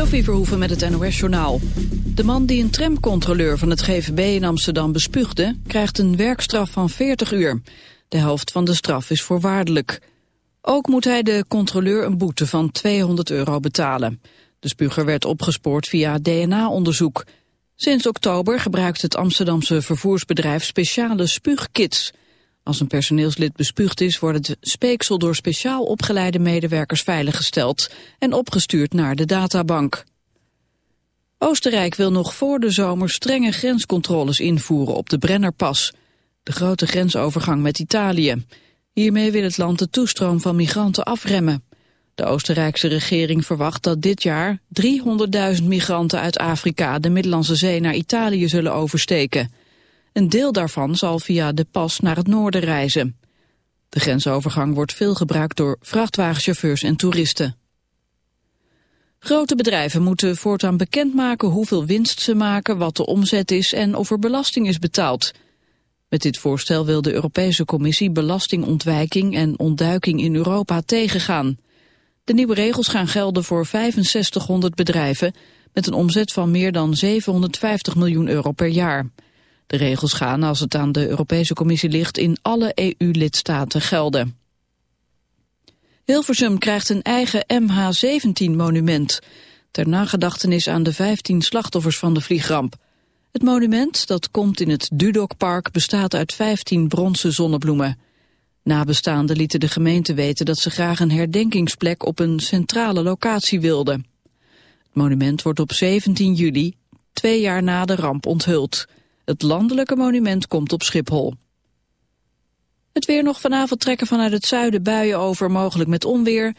Sophie Verhoeven met het NOS-journaal. De man die een tramcontroleur van het GVB in Amsterdam bespuugde... krijgt een werkstraf van 40 uur. De helft van de straf is voorwaardelijk. Ook moet hij de controleur een boete van 200 euro betalen. De spuger werd opgespoord via DNA-onderzoek. Sinds oktober gebruikt het Amsterdamse vervoersbedrijf speciale spuugkits... Als een personeelslid bespuugd is, wordt het speeksel door speciaal opgeleide medewerkers veiliggesteld en opgestuurd naar de databank. Oostenrijk wil nog voor de zomer strenge grenscontroles invoeren op de Brennerpas, de grote grensovergang met Italië. Hiermee wil het land de toestroom van migranten afremmen. De Oostenrijkse regering verwacht dat dit jaar 300.000 migranten uit Afrika de Middellandse Zee naar Italië zullen oversteken. Een deel daarvan zal via de pas naar het noorden reizen. De grensovergang wordt veel gebruikt door vrachtwagenchauffeurs en toeristen. Grote bedrijven moeten voortaan bekendmaken hoeveel winst ze maken, wat de omzet is en of er belasting is betaald. Met dit voorstel wil de Europese Commissie belastingontwijking en ontduiking in Europa tegengaan. De nieuwe regels gaan gelden voor 6500 bedrijven met een omzet van meer dan 750 miljoen euro per jaar. De regels gaan, als het aan de Europese Commissie ligt, in alle EU-lidstaten gelden. Hilversum krijgt een eigen MH17-monument... ter nagedachtenis aan de 15 slachtoffers van de vliegramp. Het monument, dat komt in het Dudokpark, bestaat uit 15 bronzen zonnebloemen. Nabestaanden lieten de gemeente weten dat ze graag een herdenkingsplek op een centrale locatie wilden. Het monument wordt op 17 juli, twee jaar na de ramp, onthuld... Het landelijke monument komt op Schiphol. Het weer nog vanavond trekken vanuit het zuiden buien over, mogelijk met onweer.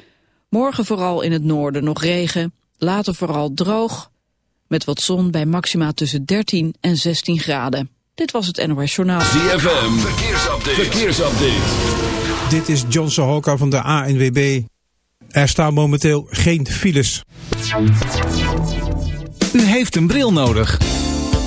Morgen vooral in het noorden nog regen, later vooral droog. Met wat zon bij maxima tussen 13 en 16 graden. Dit was het NOS Journaal. ZFM, verkeersupdate. verkeersupdate. Dit is John Sohoka van de ANWB. Er staan momenteel geen files. U heeft een bril nodig.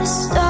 the stars.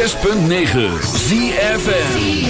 106.9 ZFN